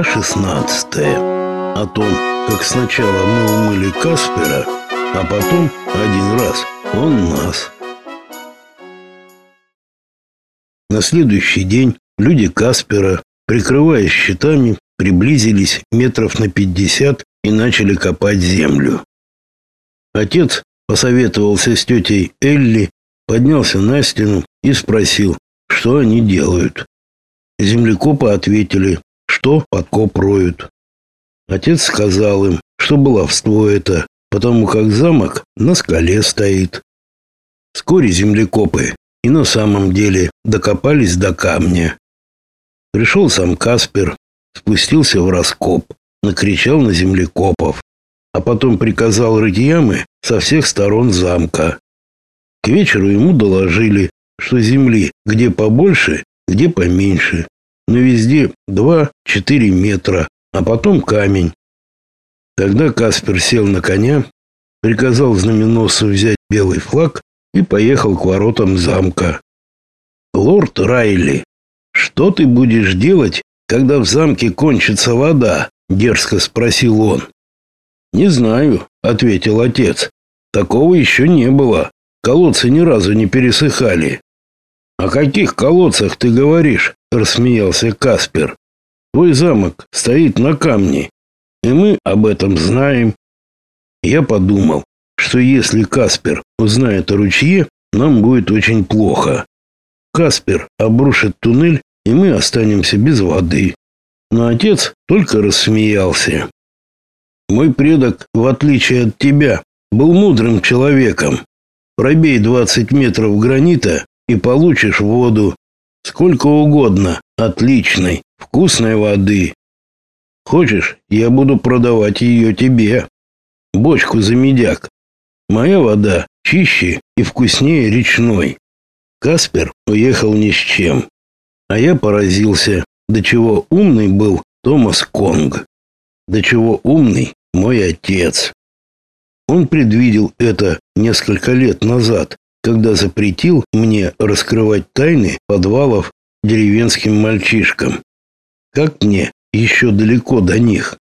16. О том, как сначала мы умыли Каспера, а потом один раз он нас. На следующий день люди Каспера, прикрываясь щитами, приблизились метров на пятьдесят и начали копать землю. Отец посоветовался с тетей Элли, поднялся на стену и спросил, что они делают. Землекопы ответили, что подкоп роют. Отец сказал им, что баловство это, потому как замок на скале стоит. Вскоре землекопы и на самом деле докопались до камня. Пришел сам Каспер, спустился в раскоп, накричал на землекопов, а потом приказал рыть ямы со всех сторон замка. К вечеру ему доложили, что земли где побольше, где поменьше, но везде 2-4 метра, а потом камень. Тогда Каспер сел на коня, приказал знаменосцу взять белый флаг и поехал к воротам замка. «Лорд Райли, что ты будешь делать, когда в замке кончится вода?» — дерзко спросил он. «Не знаю», — ответил отец. «Такого еще не было. Колодцы ни разу не пересыхали». «О каких колодцах ты говоришь?» — рассмеялся Каспер. «Твой замок стоит на камне, и мы об этом знаем». Я подумал, что если Каспер узнает о ручье, нам будет очень плохо. Каспер обрушит туннель, и мы останемся без воды. Но отец только рассмеялся. Мой предок, в отличие от тебя, был мудрым человеком. Пробей 20 метров гранита и получишь воду. Сколько угодно, отличной, вкусной воды. Хочешь, я буду продавать ее тебе. Бочку за медяк. Моя вода чище и вкуснее речной. Каспер уехал ни с чем. А я поразился, до чего умный был Томас Конг. До чего умный мой отец. Он предвидел это несколько лет назад, когда запретил мне раскрывать тайны подвалов деревенским мальчишкам. Как мне еще далеко до них?